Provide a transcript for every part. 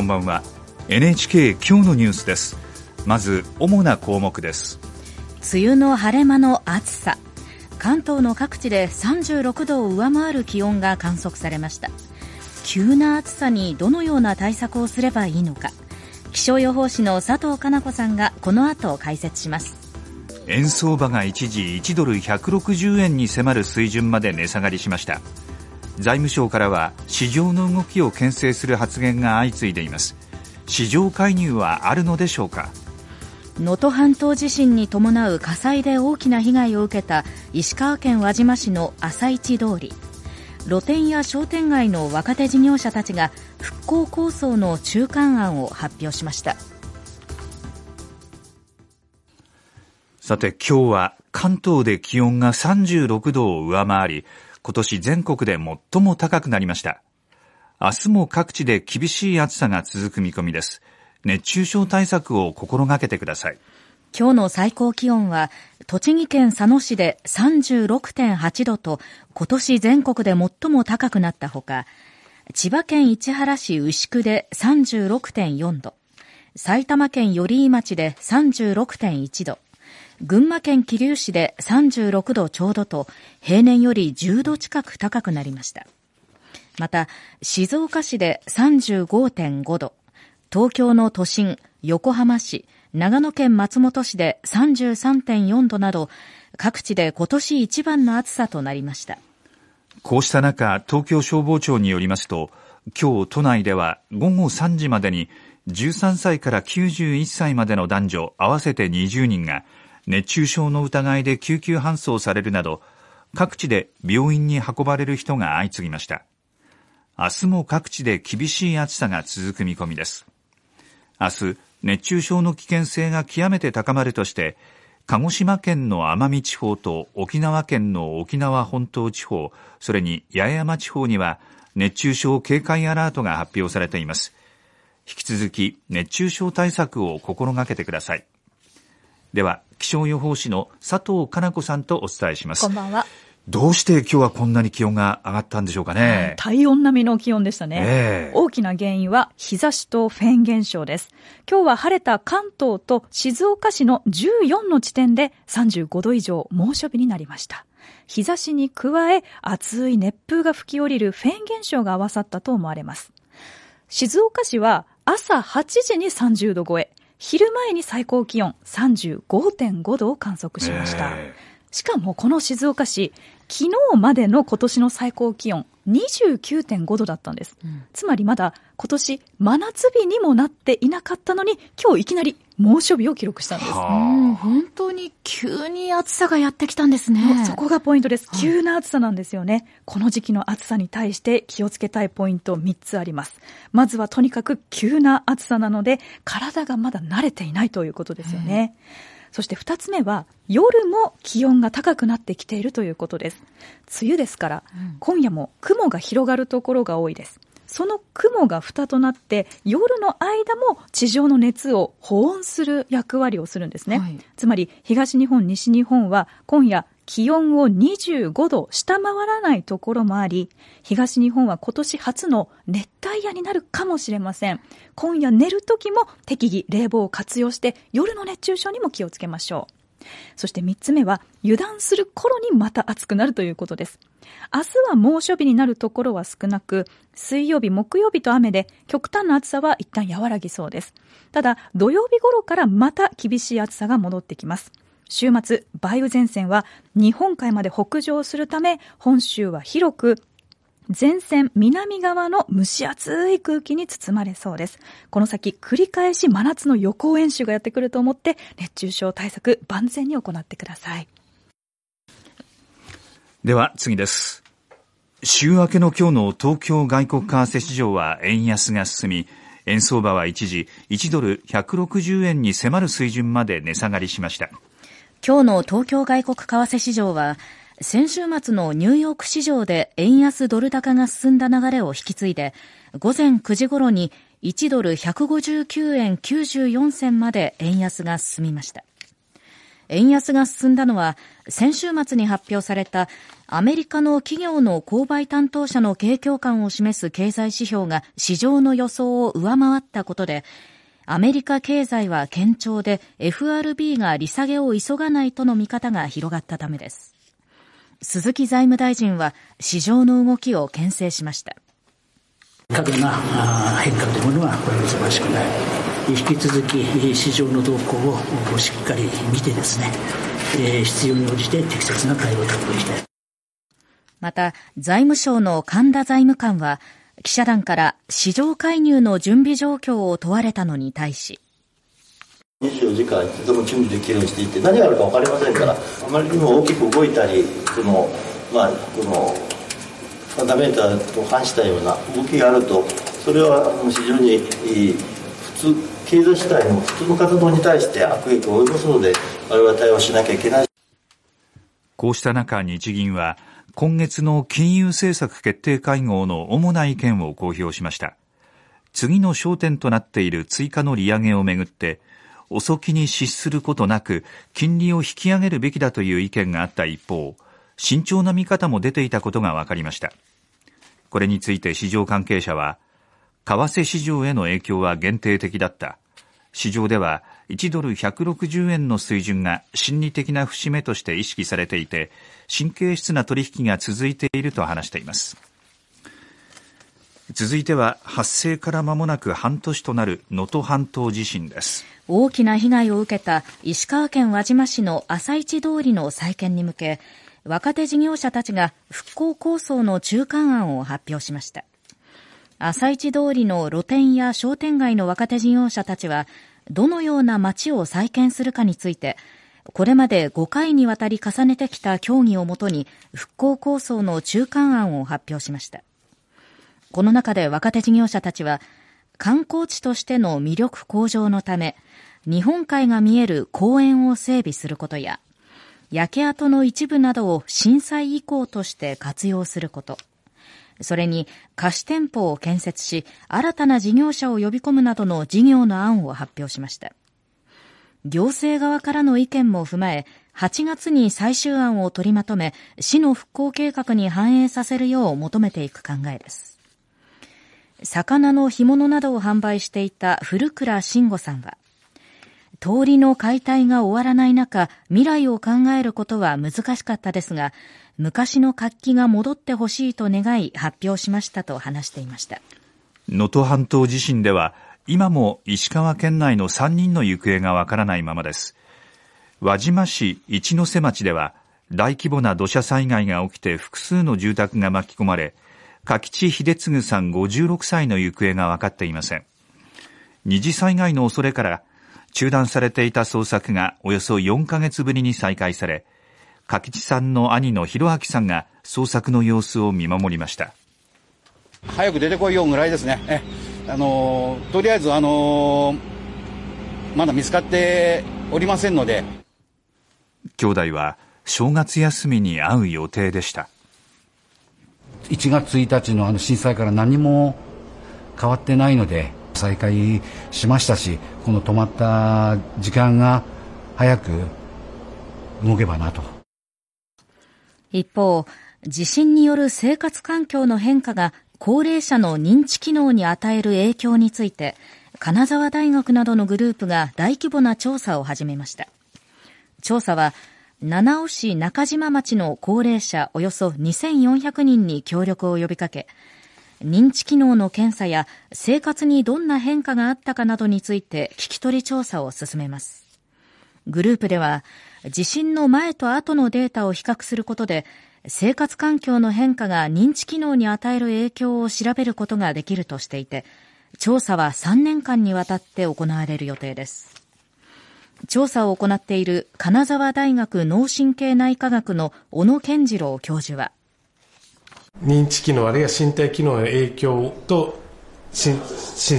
こんばんは。NHK 今日のニュースです。まず主な項目です。梅雨の晴れ間の暑さ。関東の各地で36度を上回る気温が観測されました。急な暑さにどのような対策をすればいいのか。気象予報士の佐藤かな子さんがこの後解説します。円相場が一時1ドル160円に迫る水準まで値下がりしました財務省からは市場の動きを牽制する発言が相次いでいます。市場介入はあるのでしょうか？能登半島地震に伴う火災で大きな被害を受けた石川県輪島市の朝市通り。露店や商店街の若手事業者たちが復興構想の中間案を発表しました。さて今日は関東で気温が36度を上回り今年全国で最も高くなりました。明日も各地で厳しい暑さが続く見込みです。熱中症対策を心がけてください。今日の最高気温は栃木県佐野市で36.8度と今年全国で最も高くなったほか千葉県市原市牛久で36.4度埼玉県寄居町で36.1度群馬県桐生市で36度ちょうどと平年より10度近く高くなりました。また静岡市で35.5度東京の都心横浜市長野県松本市で33.4度など各地で今年一番の暑さとなりました。こうした中東京消防庁によりますと今日都内では午後3時までに13歳から91歳までの男女合わせて20人が熱中症の疑いで救急搬送されるなど各地で病院に運ばれる人が相次ぎました。明日も各地で厳しい暑さが続く見込みです。明日熱中症の危険性が極めて高まるとして鹿児島県の奄美地方と沖縄県の沖縄本島地方それに八重山地方には熱中症警戒アラートが発表されています。引き続き熱中症対策を心がけてください。では気象予報士の佐藤かな子さんとお伝えしますこんばんはどうして今日はこんなに気温が上がったんでしょうかね。体温並みの気温でしたね、えー、大きな原因は日差しとフェーン現象です。今日は晴れた関東と静岡市の14の地点で35度以上猛暑日になりました。日差しに加え暑い熱風が吹き降りるフェーン現象が合わさったと思われます。静岡市は朝8時に30度超え、昼前に最高気温35.5度を観測しました。え。ーしかもこの静岡市、昨日までの今年の最高気温29.5度だったんです、うん、つまりまだ今年真夏日にもなっていなかったのに今日いきなり猛暑日を記録したんです、うん、本当に急に暑さがやってきたんですね。そこがポイントです。急な暑さなんですよね、はい、この時期の暑さに対して気をつけたいポイント3つあります。まずはとにかく急な暑さなので体がまだ慣れていないということですよね、そして2つ目は夜も気温が高くなってきているということです。梅雨ですから、うん、今夜も雲が広がるところが多いですその雲が蓋となって夜の間も地上の熱を保温する役割をするんですね、はい、つまり東日本西日本は今夜気温を25度下回らないところもあり、東日本は今年初の熱帯夜になるかもしれません。今夜寝る時も適宜冷房を活用して夜の熱中症にも気をつけましょう。そして3つ目は油断する頃にまた暑くなるということです。明日は猛暑日になるところは少なく、水曜日、木曜日と雨で極端な暑さは一旦和らぎそうです。ただ、土曜日頃からまた厳しい暑さが戻ってきます。週末、梅雨前線は日本海まで北上するため、本州は広く前線南側の蒸し暑い空気に包まれそうです。この先繰り返し真夏の予行演習がやってくると思って熱中症対策万全に行ってください。では次です。週明けの今日の東京外国為替市場は円安が進み、円相場は一時1ドル160円に迫る水準まで値下がりしました。今日の東京外国為替市場は、先週末のニューヨーク市場で円安ドル高が進んだ流れを引き継いで、午前9時頃に1ドル159円94銭まで円安が進みました。円安が進んだのは先週末に発表されたアメリカの企業の購買担当者の景況感を示す経済指標が市場の予想を上回ったことでアメリカ経済は堅調で FRB が利下げを急がないとの見方が広がったためです。鈴木財務大臣は市場の動きを牽制しました。過度な変化というものはこれしくない。引き続き市場の動向をしっかり見てですね、必要に応じて適切な対応を取っていきたい。また、財務省の神田財務官は、記者団から市場介入の準備状況を問われたのに対し、24時間いつでも準備できるようにしていて何があるか分かりませんからあまりにも大きく動いたりそのまあこのファンダメンタルと反したような動きがあるとそれは非常に普通経済主体の普通の活動に対して悪影響を及ぼすので我々は対応しなきゃいけない。こうした中日銀は今月の金融政策決定会合の主な意見を公表しました。次の焦点となっている追加の利上げをめぐって遅きに失することなく金利を引き上げるべきだという意見があった一方慎重な見方も出ていたことが分かりました。これについて市場関係者は為替市場への影響は限定的だった。市場では1ドル160円の水準が心理的な節目として意識されていて神経質な取引が続いていると話しています。続いては発生から間もなく半年となる能登半島地震です。大きな被害を受けた石川県輪島市の朝市通りの再建に向け若手事業者たちが復興構想の中間案を発表しました。朝市通りの露店や商店街の若手事業者たちはどのような街を再建するかについてこれまで5回にわたり重ねてきた協議をもとに復興構想の中間案を発表しました。この中で若手事業者たちは観光地としての魅力向上のため日本海が見える公園を整備することや、焼け跡の一部などを震災遺構として活用すること、それに貸し店舗を建設し、新たな事業者を呼び込むなどの事業の案を発表しました。行政側からの意見も踏まえ、8月に最終案を取りまとめ、市の復興計画に反映させるよう求めていく考えです。魚の干物などを販売していた古倉慎吾さんは、通りの解体が終わらない中、未来を考えることは難しかったですが、昔の活気が戻ってほしいと願い発表しましたと話していました。能登半島地震では、今も石川県内の3人の行方がわからないままです。輪島市一ノ瀬町では、大規模な土砂災害が起きて複数の住宅が巻き込まれ、柿地秀次さん56歳の行方が分かっていません。二次災害の恐れから中断されていた捜索がおよそ4ヶ月ぶりに再開され、柿地さんの兄の弘明さんが捜索の様子を見守りました。早く出てこいよぐらいですね。えあのとりあえず、あのまだ見つかっておりませんので。兄弟は正月休みに会う予定でした。1月1日のあの震災から何も変わってないので、再開しましたし、この止まった時間が早く動けばなと。一方、地震による生活環境の変化が高齢者の認知機能に与える影響について、金沢大学などのグループが大規模な調査を始めました。調査は、七尾市中島町の高齢者およそ2400人に協力を呼びかけ、認知機能の検査や生活にどんな変化があったかなどについて聞き取り調査を進めます。グループでは、地震の前と後のデータを比較することで、生活環境の変化が認知機能に与える影響を調べることができるとしていて、調査は3年間にわたって行われる予定です。調査を行っている金沢大学脳神経内科学の小野健次郎教授は、認知機能あるいは身体機能の影響と震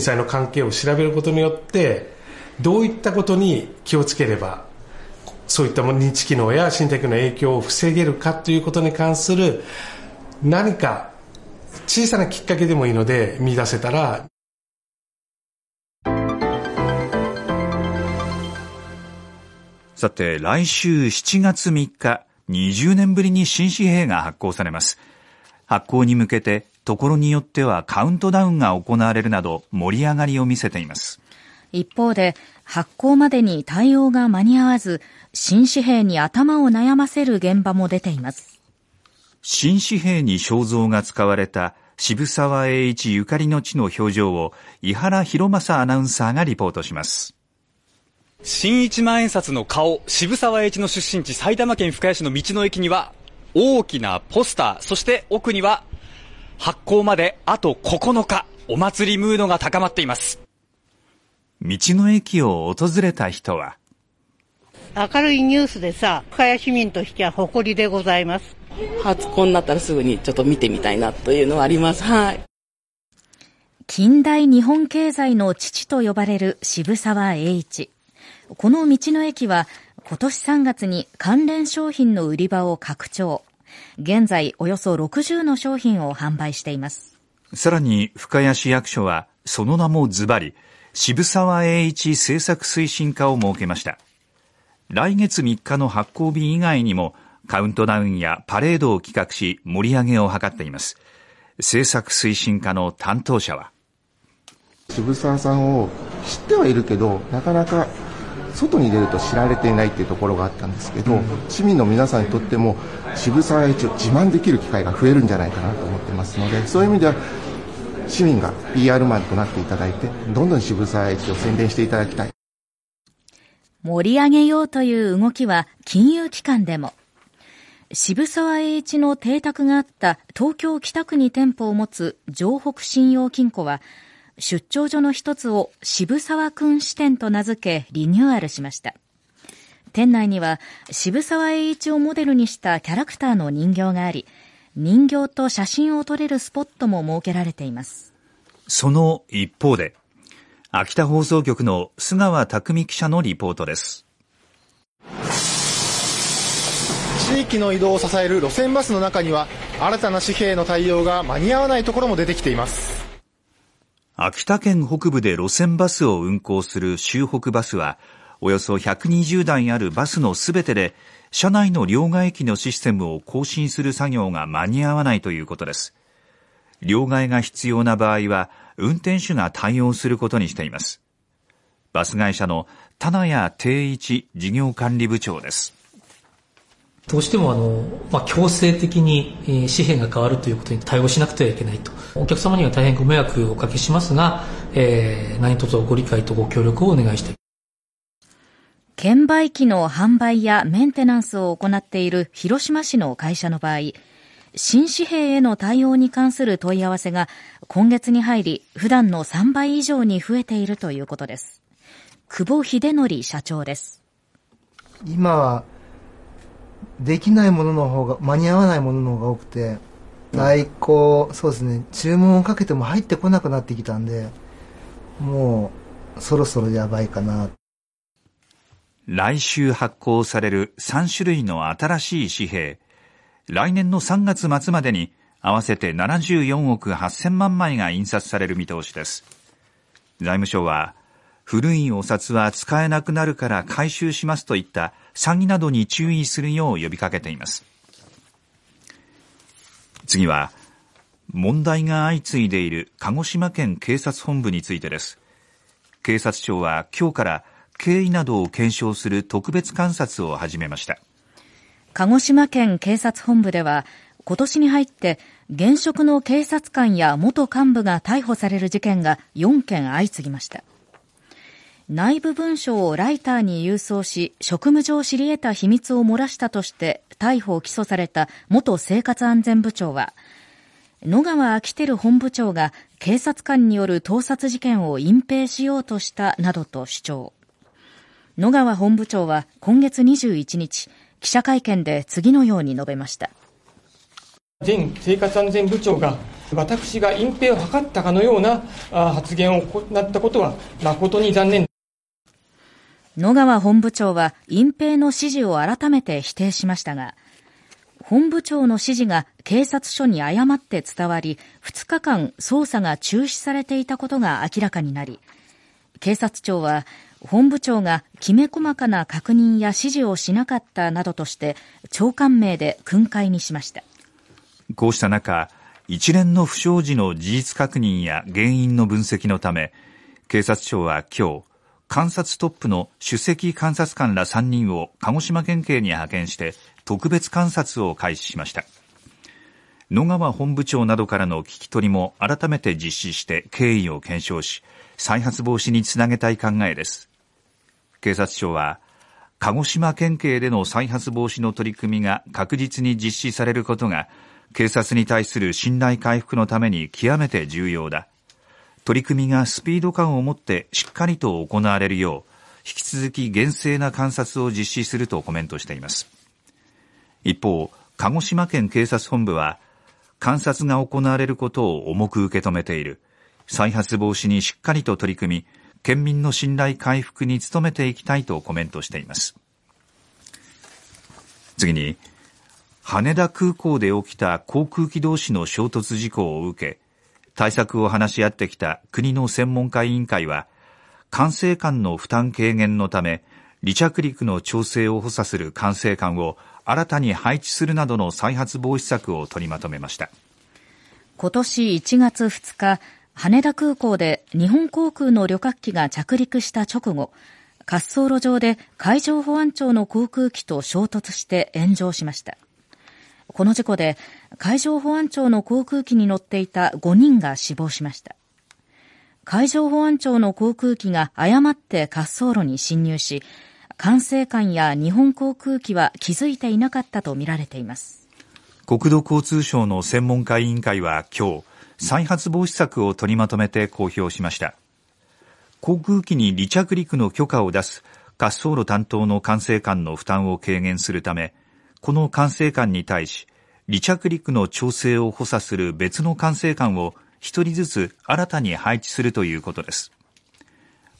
災の関係を調べることによってどういったことに気をつければそういった認知機能や身体機能の影響を防げるかということに関する何か小さなきっかけでもいいので見出せたらさて、来週7月3日、20年ぶりに新紙幣が発行されます。発行に向けて、ところによってはカウントダウンが行われるなど盛り上がりを見せています。一方で、発行までに対応が間に合わず、新紙幣に頭を悩ませる現場も出ています。新紙幣に肖像が使われた渋沢栄一ゆかりの地の表情を井原博正アナウンサーがリポートします。新一万円札の顔、渋沢栄一の出身地埼玉県深谷市の道の駅には大きなポスター、そして奥には発行まであと9日、お祭りムードが高まっています。道の駅を訪れた人は？明るいニュースでさ、深谷市民としては誇りでございます。初婚になったらすぐにちょっと見てみたいなというのはあります。はい。近代日本経済の父と呼ばれる渋沢栄一。この道の駅は今年3月に関連商品の売り場を拡張。現在およそ60の商品を販売しています。さらに深谷市役所はその名もズバリ渋沢栄一政策推進課を設けました。来月3日の発行日以外にもカウントダウンやパレードを企画し盛り上げを図っています。政策推進課の担当者は渋沢さんを知ってはいるけどなかなか外に出ると知られていないっていうところがあったんですけど、市民の皆さんにとっても渋沢栄一を自慢できる機会が増えるんじゃないかなと思ってますのでそういう意味では市民が PR マンとなっていただいてどんどん渋沢栄一を宣伝していただきたい。盛り上げようという動きは金融機関でも。渋沢栄一の邸宅があった東京北区に店舗を持つ城北信用金庫は出張所の一つを渋沢くん支店と名付けリニューアルしました。店内には渋沢栄一をモデルにしたキャラクターの人形があり、人形と写真を撮れるスポットも設けられています。その一方で、秋田放送局の須川匠記者のリポートです。地域の移動を支える路線バスの中には新たな紙幣の対応が間に合わないところも出てきています秋田県北部で路線バスを運行する周北バスは、およそ120台あるバスのすべてで、車内の両替機のシステムを更新する作業が間に合わないということです。両替が必要な場合は、運転手が対応することにしています。バス会社の田谷定一事業管理部長です。どうしてもあの、まあ、強制的に紙幣が変わるということに対応しなくてはいけないと。お客様には大変ご迷惑をおかけしますが、えー、何卒ご理解とご協力をお願いしたい。券売機の販売やメンテナンスを行っている広島市の会社の場合、新紙幣への対応に関する問い合わせが今月に入り普段の3倍以上に増えているということです。久保秀則社長です。今はできないものの方が、間に合わないものの方が多くて、在庫、そうですね、注文をかけても入ってこなくなってきたんで、もう、そろそろやばいかな。来週発行される3種類の新しい紙幣。来年の3月末までに合わせて74億8000万枚が印刷される見通しです。財務省は、古いお札は使えなくなるから回収しますといった詐欺などに注意するよう呼びかけています。次は、問題が相次いでいる鹿児島県警察本部についてです。警察庁は今日から経緯などを検証する特別監察を始めました。鹿児島県警察本部では、今年に入って現職の警察官や元幹部が逮捕される事件が4件相次ぎました。内部文書をライターに郵送し、職務上知り得た秘密を漏らしたとして逮捕・起訴された元生活安全部長は、野川昭輝本部長が警察官による盗撮事件を隠蔽しようとしたなどと主張。野川本部長は今月21日、記者会見で次のように述べました。前生活安全部長が私が隠蔽を図ったかのような発言を行ったことは誠に残念。野川本部長は隠蔽の指示を改めて否定しましたが、本部長の指示が警察署に誤って伝わり、2日間捜査が中止されていたことが明らかになり、警察庁は本部長がきめ細かな確認や指示をしなかったなどとして長官名で訓戒にしました。こうした中一連の不祥事の事実確認や原因の分析のため警察庁は今日監察トップの首席監察官ら3人を鹿児島県警に派遣して特別監察を開始しました。野川本部長などからの聞き取りも改めて実施して経緯を検証し再発防止につなげたい考えです。警察庁は鹿児島県警での再発防止の取り組みが確実に実施されることが警察に対する信頼回復のために極めて重要だ。取り組みがスピード感を持ってしっかりと行われるよう引き続き厳正な観察を実施するとコメントしています。一方鹿児島県警察本部は観察が行われることを重く受け止めている。再発防止にしっかりと取り組み県民の信頼回復に努めていきたいとコメントしています。次に羽田空港で起きた航空機同士の衝突事故を受け対策を話し合ってきた国の専門家委員会は管制官の負担軽減のため離着陸の調整を補佐する管制官を新たに配置するなどの再発防止策を取りまとめました。今年1月2日羽田空港で日本航空の旅客機が着陸した直後滑走路上で海上保安庁の航空機と衝突して炎上しました。この事故で海上保安庁の航空機に乗っていた5人が死亡しました。海上保安庁の航空機が誤って滑走路に侵入し管制官や日本航空機は気づいていなかったとみられています。国土交通省の専門家委員会は今日再発防止策を取りまとめて公表しました。航空機に離着陸の許可を出す滑走路担当の管制官の負担を軽減するためこの管制官に対し離着陸の調整を補佐する別の管制官を1人ずつ新たに配置するということです。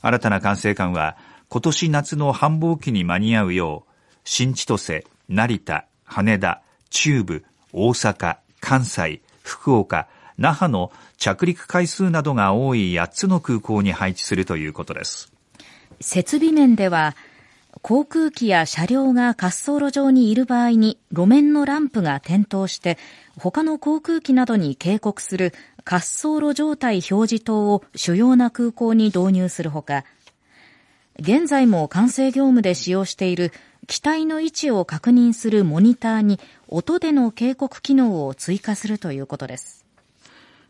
新たな管制官は今年夏の繁忙期に間に合うよう新千歳、成田、羽田、中部、大阪、関西、福岡、那覇の着陸回数などが多い8つの空港に配置するということです。設備面では航空機や車両が滑走路上にいる場合に路面のランプが点灯して他の航空機などに警告する滑走路状態表示灯を主要な空港に導入するほか現在も管制業務で使用している機体の位置を確認するモニターに音での警告機能を追加するということです。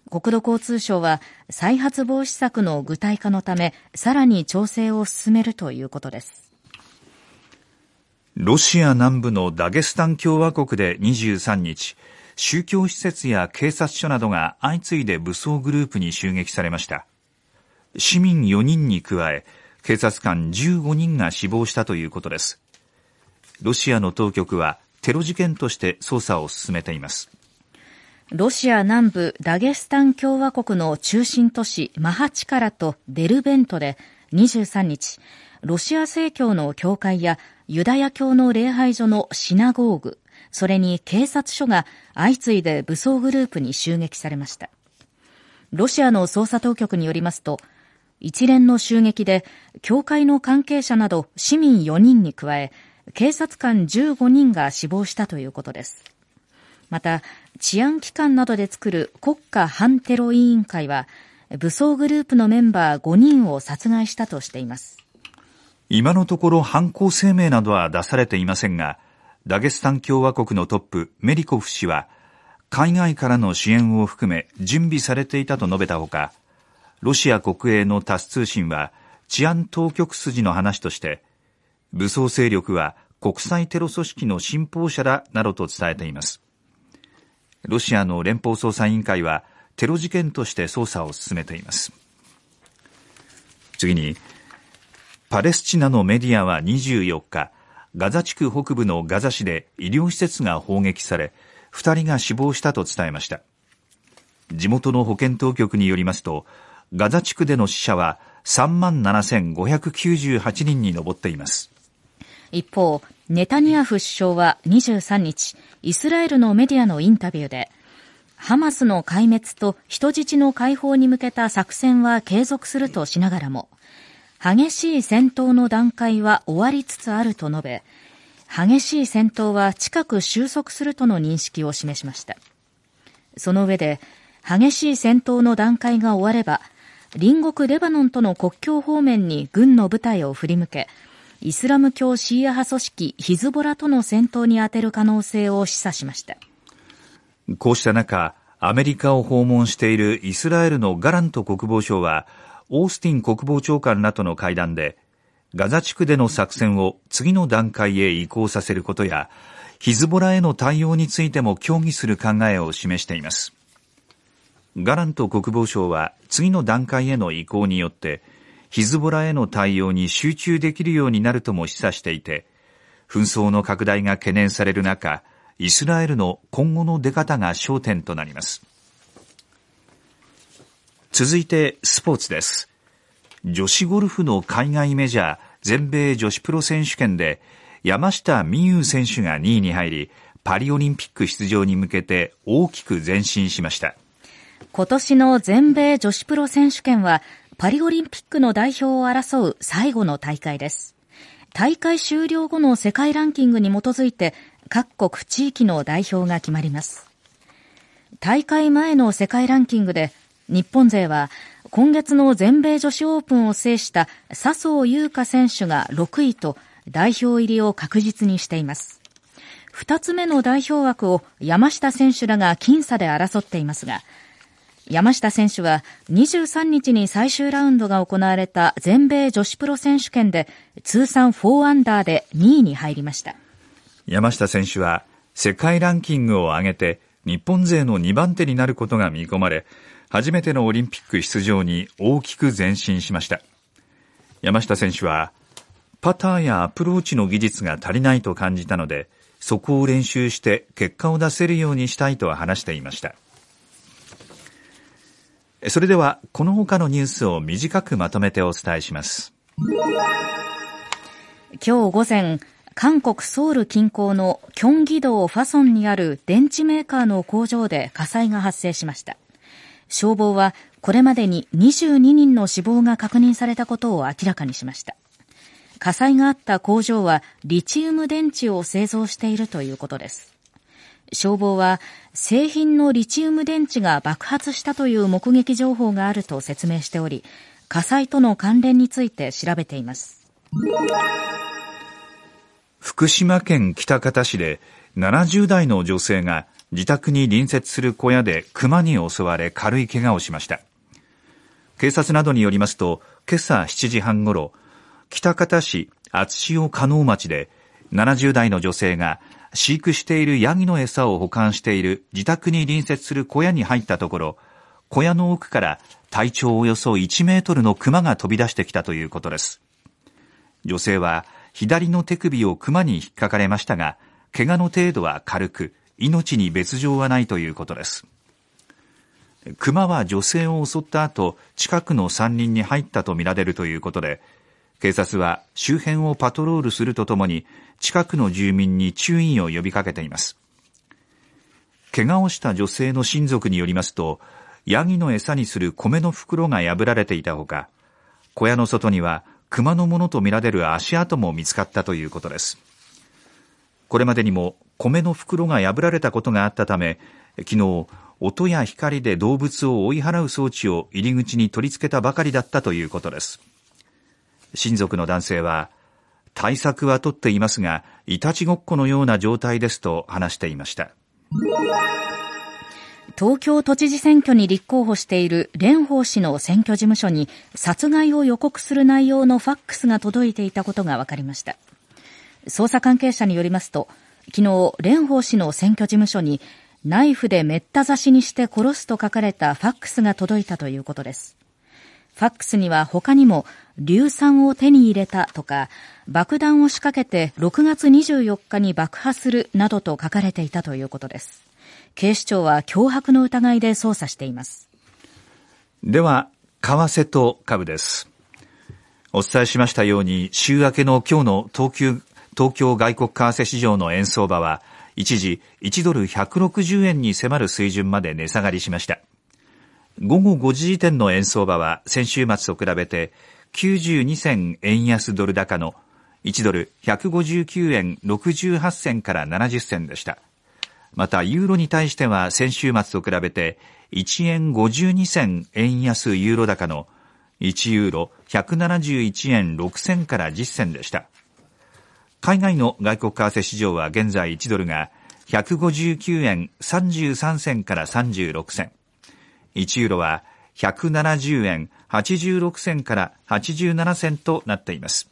国土交通省は再発防止策の具体化のためさらに調整を進めるということです。ロシア南部のダゲスタン共和国で23日宗教施設や警察署などが相次いで武装グループに襲撃されました。市民4人に加え警察官15人が死亡したということです。ロシアの当局はテロ事件として捜査を進めています。ロシア南部ダゲスタン共和国の中心都市マハチカラとデルベントで23日ロシア正教の教会やユダヤ教の礼拝所のシナゴーグ。それに警察署が相次いで武装グループに襲撃されました。ロシアの捜査当局によりますと一連の襲撃で教会の関係者など市民4人に加え警察官15人が死亡したということです。また治安機関などで作る国家反テロ委員会は武装グループのメンバー5人を殺害したとしています。今のところ犯行声明などは出されていませんがダゲスタン共和国のトップメリコフ氏は海外からの支援を含め準備されていたと述べたほかロシア国営のタス通信は治安当局筋の話として武装勢力は国際テロ組織の信奉者だなどと伝えています。ロシアの連邦捜査委員会はテロ事件として捜査を進めています。次にパレスチナのメディアは24日ガザ地区北部のガザ市で医療施設が砲撃され2人が死亡したと伝えました。地元の保健当局によりますとガザ地区での死者は3万7598人に上っています。一方ネタニヤフ首相は23日イスラエルのメディアのインタビューでハマスの壊滅と人質の解放に向けた作戦は継続するとしながらも激しい戦闘の段階は終わりつつあると述べ、激しい戦闘は近く収束するとの認識を示しました。その上で、激しい戦闘の段階が終われば、隣国レバノンとの国境方面に軍の部隊を振り向け、イスラム教シーア派組織ヒズボラとの戦闘に充てる可能性を示唆しました。こうした中、アメリカを訪問しているイスラエルのガラント国防相は、オースティン国防長官らとの会談で、ガザ地区での作戦を次の段階へ移行させることや、ヒズボラへの対応についても協議する考えを示しています。ガラント国防相は次の段階への移行によって、ヒズボラへの対応に集中できるようになるとも示唆していて、紛争の拡大が懸念される中、イスラエルの今後の出方が焦点となります。続いてスポーツです。女子ゴルフの海外メジャー全米女子プロ選手権で山下美夢有選手が2位に入り、パリオリンピック出場に向けて大きく前進しました。今年の全米女子プロ選手権はパリオリンピックの代表を争う最後の大会です。大会終了後の世界ランキングに基づいて各国地域の代表が決まります。大会前の世界ランキングで日本勢は今月の全米女子オープンを制した笹生優花選手が6位と代表入りを確実にしています。二つ目の代表枠を山下選手らが僅差で争っていますが、山下選手は23日に最終ラウンドが行われた全米女子プロ選手権で通算4アンダーで2位に入りました。山下選手は世界ランキングを上げて日本勢の2番手になることが見込まれ、初めてのオリンピック出場に大きく前進しました。山下選手は、パターやアプローチの技術が足りないと感じたので、そこを練習して結果を出せるようにしたいと話していました。それでは、この他のニュースを短くまとめてお伝えします。今日午前、韓国ソウル近郊のキョンギ道ファソンにある電池メーカーの工場で火災が発生しました。消防はこれまでに22人の死亡が確認されたことを明らかにしました。火災があった工場はリチウム電池を製造しているということです。消防は製品のリチウム電池が爆発したという目撃情報があると説明しており、火災との関連について調べています。福島県北方市で70代の女性が自宅に隣接する小屋で熊に襲われ軽い怪我をしました。警察などによりますと、今朝7時半ごろ、北方市厚塩加納町で70代の女性が飼育しているヤギの餌を保管している自宅に隣接する小屋に入ったところ、小屋の奥から体長およそ1メートルの熊が飛び出してきたということです。女性は左の手首を熊に引っかかれましたが、怪我の程度は軽く、命に別状はないということです。熊は女性を襲った後、近くの山林に入ったとみられるということで、警察は周辺をパトロールするとともに、近くの住民に注意を呼びかけています。怪我をした女性の親族によりますと、ヤギの餌にする米の袋が破られていたほか、小屋の外には熊のものとみられる足跡も見つかったということです。これまでにも米の袋が破られたことがあったため、昨日、音や光で動物を追い払う装置を入り口に取り付けたばかりだったということです。親族の男性は、対策は取っていますが、いたちごっこのような状態ですと話していました。東京都知事選挙に立候補している蓮舫氏の選挙事務所に殺害を予告する内容のファックスが届いていたことが分かりました。捜査関係者によりますと、昨日、蓮舫氏の選挙事務所にナイフでめった刺しにして殺すと書かれたファックスが届いたということです。ファックスには他にも、硫酸を手に入れたとか、爆弾を仕掛けて6月24日に爆破するなどと書かれていたということです。警視庁は脅迫の疑いで捜査しています。では、為替と株です。お伝えしましたように、週明けの今日の東京東京外国為替市場の円相場は、一時1ドル160円に迫る水準まで値下がりしました。午後5時時点の円相場は先週末と比べて92銭円安ドル高の1ドル159円68銭から70銭でした。また、ユーロに対しては先週末と比べて1円52銭円安ユーロ高の1ユーロ171円6銭から10銭でした。海外の外国為替市場は現在1ドルが159円33銭から36銭。1ユーロは170円86銭から87銭となっています。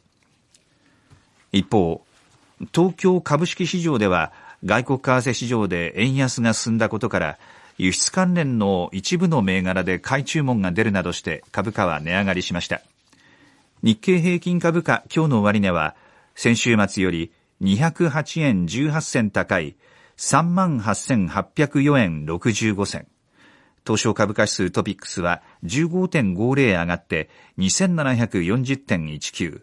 一方、東京株式市場では外国為替市場で円安が進んだことから輸出関連の一部の銘柄で買い注文が出るなどして株価は値上がりしました。日経平均株価今日の終値は先週末より208円18銭高い38,804円65銭。東証株価指数トピックスは15.50上がって2740.19。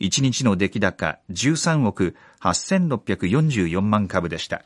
1日の出来高13億8644万株でした。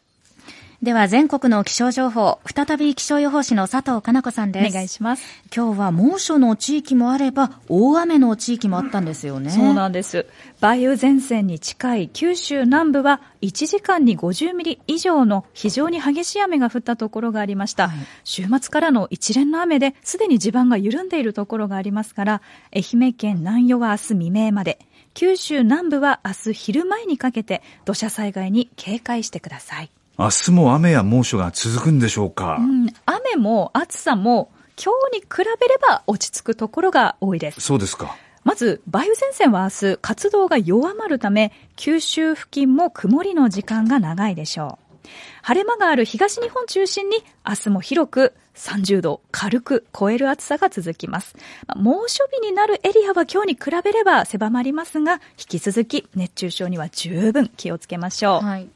では全国の気象情報、再び気象予報士の佐藤かな子さんです。お願いします。今日は猛暑の地域もあれば、大雨の地域もあったんですよね。そうなんです。梅雨前線に近い九州南部は1時間に50ミリ以上の非常に激しい雨が降ったところがありました。はい、週末からの一連の雨ですでに地盤が緩んでいるところがありますから、愛媛県南予は明日未明まで、九州南部は明日昼前にかけて土砂災害に警戒してください。明日も雨や猛暑が続くんでしょうか、うん、雨も暑さも今日に比べれば落ち着くところが多いです。そうですか。まず、梅雨前線は明日、活動が弱まるため、九州付近も曇りの時間が長いでしょう。晴れ間がある東日本中心に、明日も広く30度軽く超える暑さが続きます。猛暑日になるエリアは今日に比べれば狭まりますが、引き続き熱中症には十分気をつけましょう。はい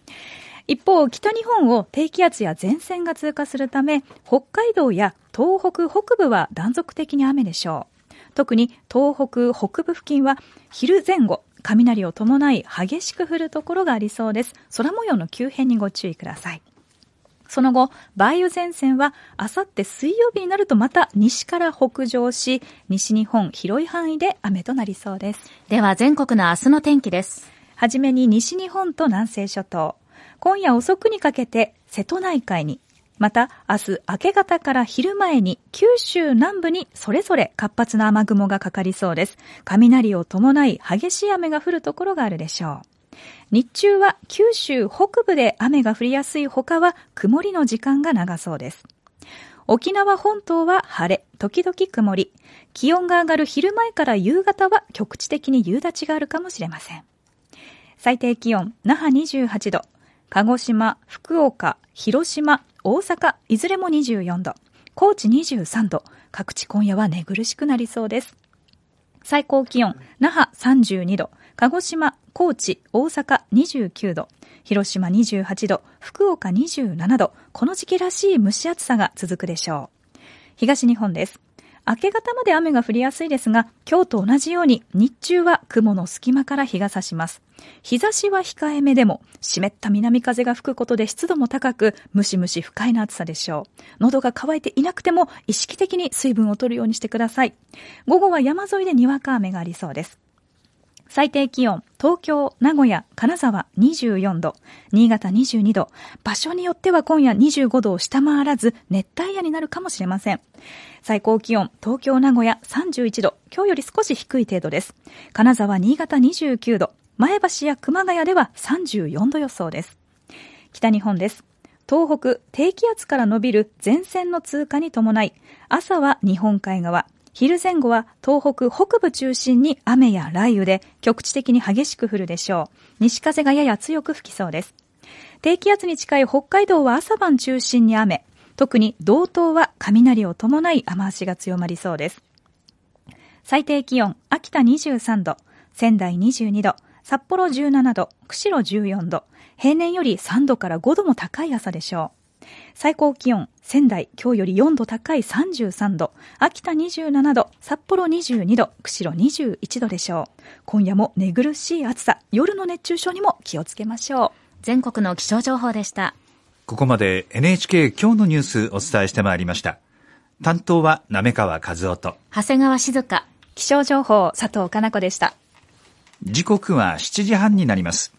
一方、北日本を低気圧や前線が通過するため、北海道や東北北部は断続的に雨でしょう。特に東北北部付近は昼前後、雷を伴い激しく降るところがありそうです。空模様の急変にご注意ください。その後、梅雨前線はあさって水曜日になるとまた西から北上し、西日本広い範囲で雨となりそうです。では全国の明日の天気です。はじめに西日本と南西諸島。今夜遅くにかけて瀬戸内海に、また明日明け方から昼前に九州南部にそれぞれ活発な雨雲がかかりそうです。雷を伴い激しい雨が降るところがあるでしょう。日中は九州北部で雨が降りやすい他は曇りの時間が長そうです。沖縄本島は晴れ、時々曇り。気温が上がる昼前から夕方は局地的に夕立があるかもしれません。最低気温、那覇28度、鹿児島、福岡、広島、大阪、いずれも24度。高知23度。各地今夜は寝苦しくなりそうです。最高気温、那覇32度。鹿児島、高知、大阪29度。広島28度。福岡27度。この時期らしい蒸し暑さが続くでしょう。東日本です。明け方まで雨が降りやすいですが、今日と同じように日中は雲の隙間から日が差します。日差しは控えめでも、湿った南風が吹くことで湿度も高く、ムシムシ不快な暑さでしょう。喉が渇いていなくても、意識的に水分を取るようにしてください。午後は山沿いでにわか雨がありそうです。最低気温、東京、名古屋、金沢24度、新潟22度、場所によっては今夜25度を下回らず、熱帯夜になるかもしれません。最高気温、東京、名古屋31度、今日より少し低い程度です。金沢、新潟29度、前橋や熊谷では34度予想です。北日本です。東北、低気圧から伸びる前線の通過に伴い、朝は日本海側、昼前後は東北北部中心に雨や雷雨で局地的に激しく降るでしょう。西風がやや強く吹きそうです。低気圧に近い北海道は朝晩中心に雨。特に道東は雷を伴い雨足が強まりそうです。最低気温、秋田23度、仙台22度、札幌17度、釧路14度、平年より3度から5度も高い朝でしょう。最高気温、仙台、今日より4度高い33度、秋田27度、札幌22度、釧路21度でしょう。今夜も寝苦しい暑さ、夜の熱中症にも気をつけましょう。全国の気象情報でした。ここまで NHK 今日のニュースお伝えしてまいりました。担当は滑川和夫と長谷川静香。気象情報、佐藤かな子でした。時刻は7時半になります。